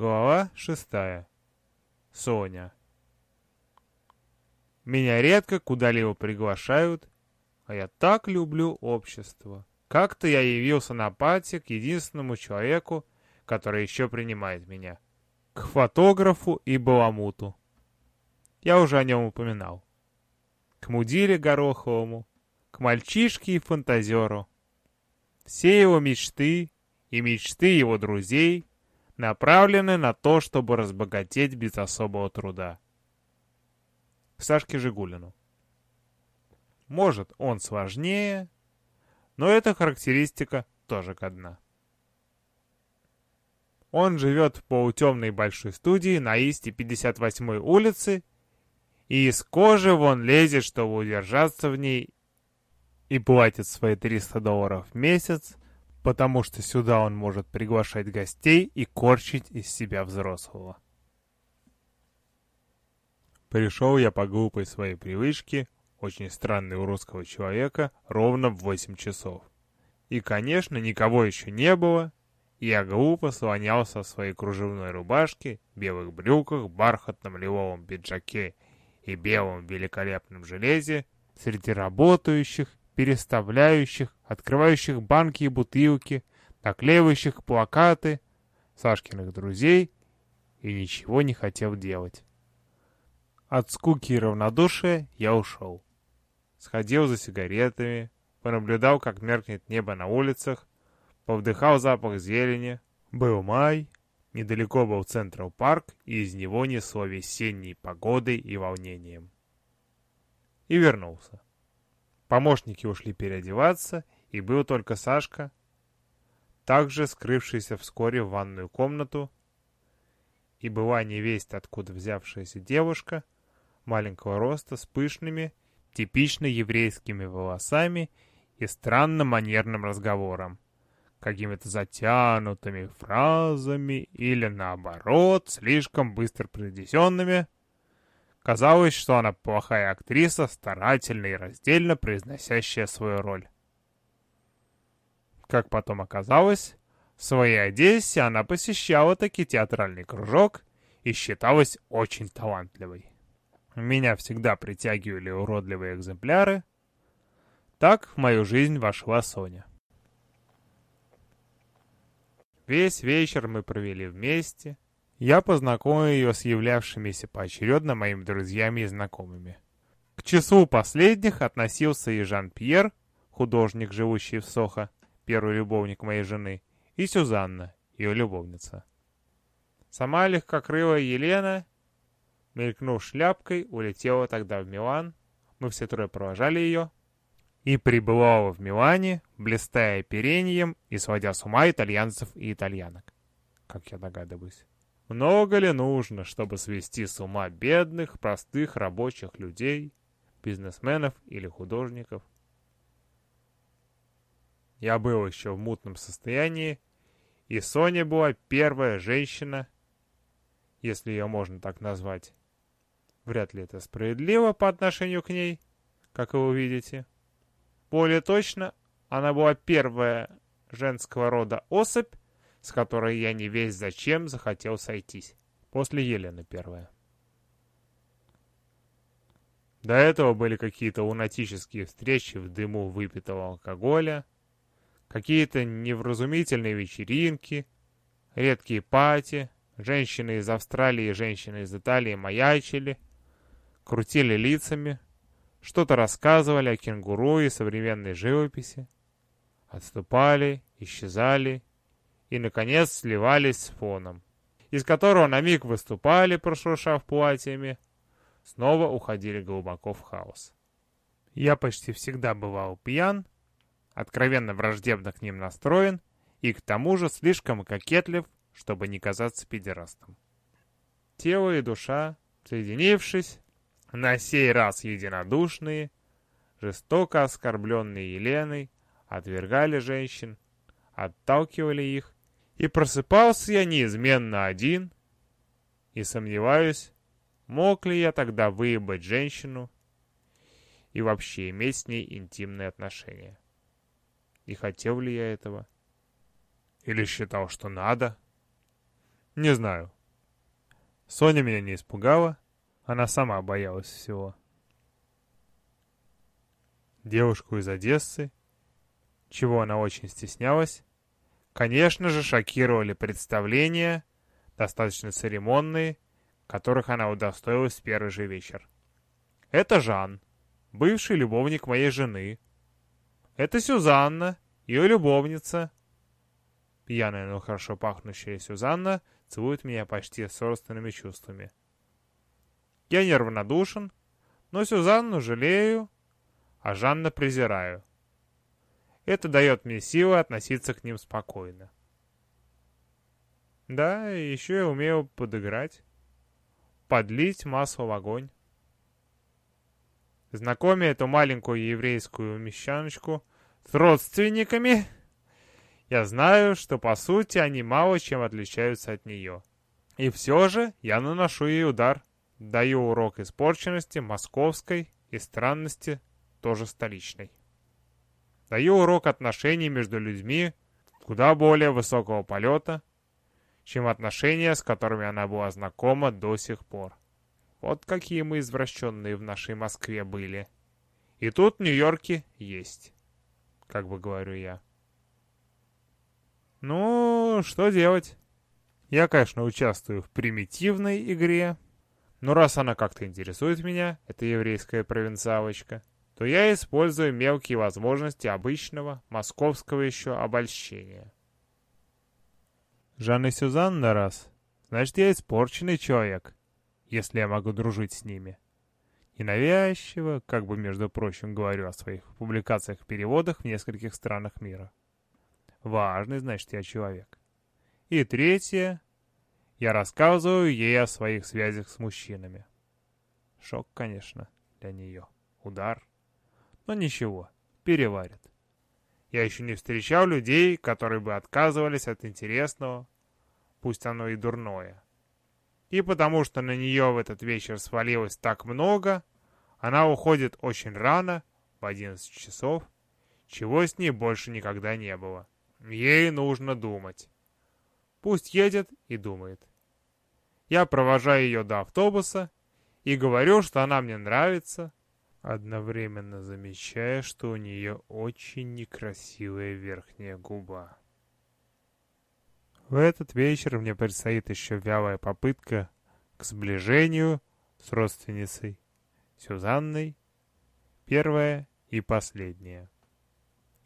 Глава шестая. Соня. Меня редко куда-либо приглашают, а я так люблю общество. Как-то я явился на пати к единственному человеку, который еще принимает меня. К фотографу и баламуту. Я уже о нем упоминал. К мудиле Гороховому, к мальчишке и фантазеру. Все его мечты и мечты его друзей направлены на то, чтобы разбогатеть без особого труда. Сашке Жигулину. Может, он сложнее, но эта характеристика тоже ко дна. Он живет в полутемной большой студии на Исте 58-й улице, и из кожи вон лезет, чтобы удержаться в ней, и платит свои 300 долларов в месяц, потому что сюда он может приглашать гостей и корчить из себя взрослого. Пришел я по глупой своей привычке, очень странной у русского человека, ровно в 8 часов. И, конечно, никого еще не было, я глупо слонялся в своей кружевной рубашке, белых брюках, бархатном лиловом пиджаке и белом великолепном железе среди работающих переставляющих, открывающих банки и бутылки, наклеивающих плакаты Сашкиных друзей и ничего не хотел делать. От скуки и равнодушия я ушел. Сходил за сигаретами, понаблюдал, как меркнет небо на улицах, повдыхал запах зелени. Был май, недалеко был Централ Парк, и из него несло весенней погодой и волнением. И вернулся. Помощники ушли переодеваться, и был только Сашка, также скрывшийся вскоре в ванную комнату, и была невесть, откуда взявшаяся девушка, маленького роста, с пышными, типично еврейскими волосами и странным манерным разговором, какими-то затянутыми фразами или, наоборот, слишком быстро произнесенными, Казалось, что она плохая актриса, старательно и раздельно произносящая свою роль. Как потом оказалось, в своей Одессе она посещала таки театральный кружок и считалась очень талантливой. Меня всегда притягивали уродливые экземпляры. Так в мою жизнь вошла Соня. Весь вечер мы провели вместе — я познакомил ее с являвшимися поочередно моими друзьями и знакомыми. К числу последних относился и Жан-Пьер, художник, живущий в Сохо, первый любовник моей жены, и Сюзанна, ее любовница. Сама легкокрылая Елена, мелькнув шляпкой, улетела тогда в Милан, мы все трое провожали ее, и пребывала в Милане, блистая оперением и сводя с ума итальянцев и итальянок, как я догадываюсь. Много ли нужно, чтобы свести с ума бедных, простых рабочих людей, бизнесменов или художников? Я был еще в мутном состоянии, и Соня была первая женщина, если ее можно так назвать. Вряд ли это справедливо по отношению к ней, как вы увидите. Более точно, она была первая женского рода особь, с которой я не весь зачем захотел сойтись. После Елены первая. До этого были какие-то лунатические встречи в дыму выпитого алкоголя, какие-то невразумительные вечеринки, редкие пати, женщины из Австралии и женщины из Италии маячили, крутили лицами, что-то рассказывали о кенгуру и современной живописи, отступали, исчезали и, наконец, сливались с фоном, из которого на миг выступали, прошуршав платьями, снова уходили глубоко в хаос. Я почти всегда бывал пьян, откровенно враждебно к ним настроен и к тому же слишком кокетлив, чтобы не казаться педерастом. Тело и душа, соединившись, на сей раз единодушные, жестоко оскорбленные Еленой, отвергали женщин, отталкивали их и просыпался я неизменно один, и сомневаюсь, мог ли я тогда выебать женщину и вообще иметь с ней интимные отношения. И хотел ли я этого? Или считал, что надо? Не знаю. Соня меня не испугала, она сама боялась всего. Девушку из Одессы, чего она очень стеснялась, конечно же, шокировали представления, достаточно церемонные, которых она удостоилась в первый же вечер. Это Жан, бывший любовник моей жены. Это Сюзанна, ее любовница. Пьяная, но хорошо пахнущая Сюзанна целует меня почти с родственными чувствами. Я неравнодушен, но Сюзанну жалею, а Жанна презираю. Это дает мне силы относиться к ним спокойно. Да, еще я умею подыграть, подлить масло в огонь. Знакомя эту маленькую еврейскую мещаночку с родственниками, я знаю, что по сути они мало чем отличаются от нее. И все же я наношу ей удар. Даю урок испорченности московской и странности тоже столичной. Даю урок отношений между людьми куда более высокого полета, чем отношения, с которыми она была знакома до сих пор. Вот какие мы извращенные в нашей Москве были. И тут в Нью-Йорке есть, как бы говорю я. Ну, что делать? Я, конечно, участвую в примитивной игре, но раз она как-то интересует меня, эта еврейская провинциалочка, то я использую мелкие возможности обычного московского еще обольщения. Жанна Сюзанна раз, значит, я испорченный человек, если я могу дружить с ними. Ненавязчиво, как бы, между прочим, говорю о своих публикациях-переводах в нескольких странах мира. Важный, значит, я человек. И третье, я рассказываю ей о своих связях с мужчинами. Шок, конечно, для нее. Удар. Но ничего, переварит. Я еще не встречал людей, которые бы отказывались от интересного, пусть оно и дурное. И потому что на нее в этот вечер свалилось так много, она уходит очень рано, в 11 часов, чего с ней больше никогда не было. Ей нужно думать. Пусть едет и думает. Я провожаю ее до автобуса и говорю, что она мне нравится, одновременно замечая, что у нее очень некрасивая верхняя губа. В этот вечер мне предстоит еще вялая попытка к сближению с родственницей Сюзанной, первая и последняя.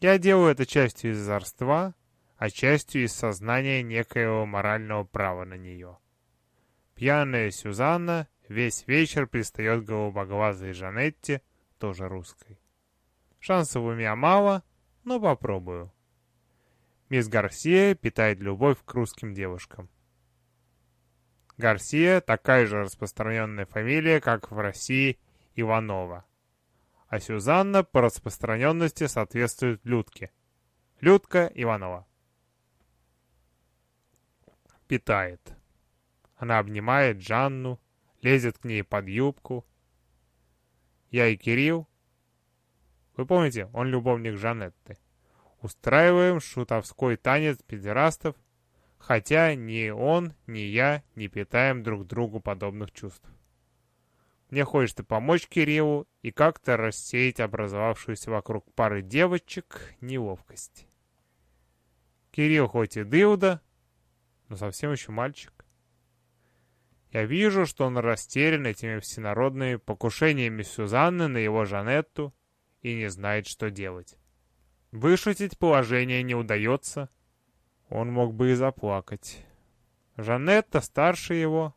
Я делаю это частью из озорства, а частью из сознания некоего морального права на нее. Пьяная Сюзанна весь вечер пристает голубоглазой Жанетте, тоже русской. Шансов у меня мало, но попробую. Мисс Гарсия питает любовь к русским девушкам. Гарсия – такая же распространенная фамилия, как в России Иванова. А Сюзанна по распространенности соответствует Людке. Людка Иванова. Питает. Она обнимает Жанну, лезет к ней под юбку. Я и Кирилл, вы помните, он любовник Жанетты, устраиваем шутовской танец педерастов, хотя ни он, ни я не питаем друг другу подобных чувств. Мне хочется помочь Кириллу и как-то рассеять образовавшуюся вокруг пары девочек неловкость. Кирилл хоть и дылда, но совсем еще мальчик. Я вижу, что он растерян этими всенародными покушениями Сюзанны на его Жанетту и не знает, что делать. Вышутить положение не удается. Он мог бы и заплакать. Жанетта старше его.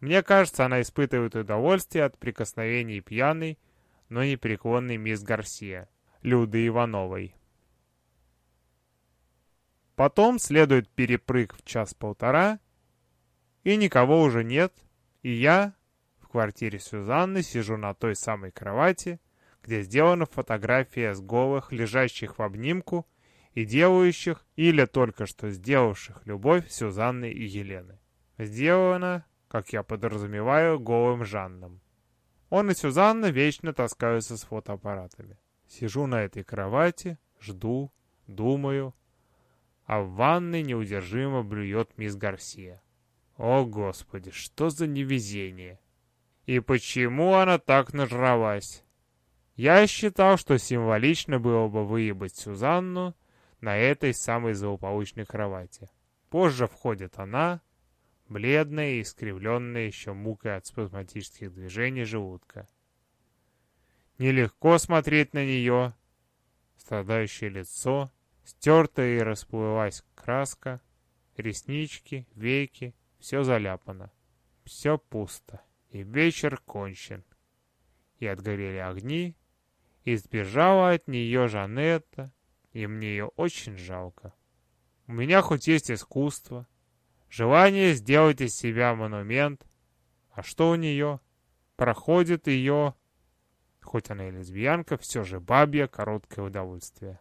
Мне кажется, она испытывает удовольствие от прикосновений пьяной, но непреклонной мисс Гарсия, Люды Ивановой. Потом следует перепрыг в час-полтора, и никого уже нет, и я в квартире Сюзанны сижу на той самой кровати, где сделана фотография с голых, лежащих в обнимку и делающих или только что сделавших любовь Сюзанны и Елены. Сделана, как я подразумеваю, голым Жанном. Он и Сюзанна вечно таскаются с фотоаппаратами. Сижу на этой кровати, жду, думаю, а в ванной неудержимо блюет мисс Гарсия. О, Господи, что за невезение! И почему она так нажралась? Я считал, что символично было бы выебать Сюзанну на этой самой злополучной кровати. Позже входит она, бледная и искривленная еще мукой от спазматических движений желудка. Нелегко смотреть на нее, страдающее лицо, стертая и расплылась краска, реснички, веки, все заляпано, все пусто, и вечер кончен. И отгорели огни, и сбежала от нее Жанетта, и мне ее очень жалко. У меня хоть есть искусство, желание сделать из себя монумент, а что у нее? Проходит ее, хоть она и лесбиянка, все же бабье короткое удовольствие.